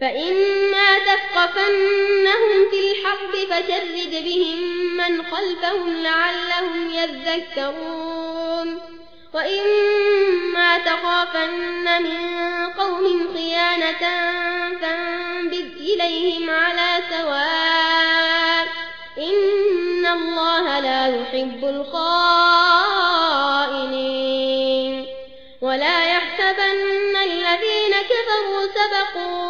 فإما تثقفنهم في الحرب فشرد بهم من خلفهم لعلهم يذكرون. وإما تخافن من قوم خيانة فانبذ إليهم على سواء. إن الله لا يحب الخائنين. ولا يحسبن الذين كفروا سبقوا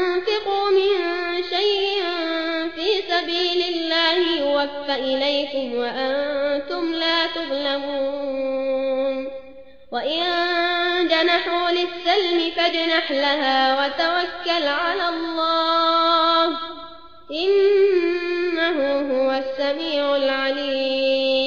يوفى إليكم وأنتم لا تظلمون. وإن جنحوا للسلم فاجنح لها وتوكل على الله. إنه هو السميع العليم.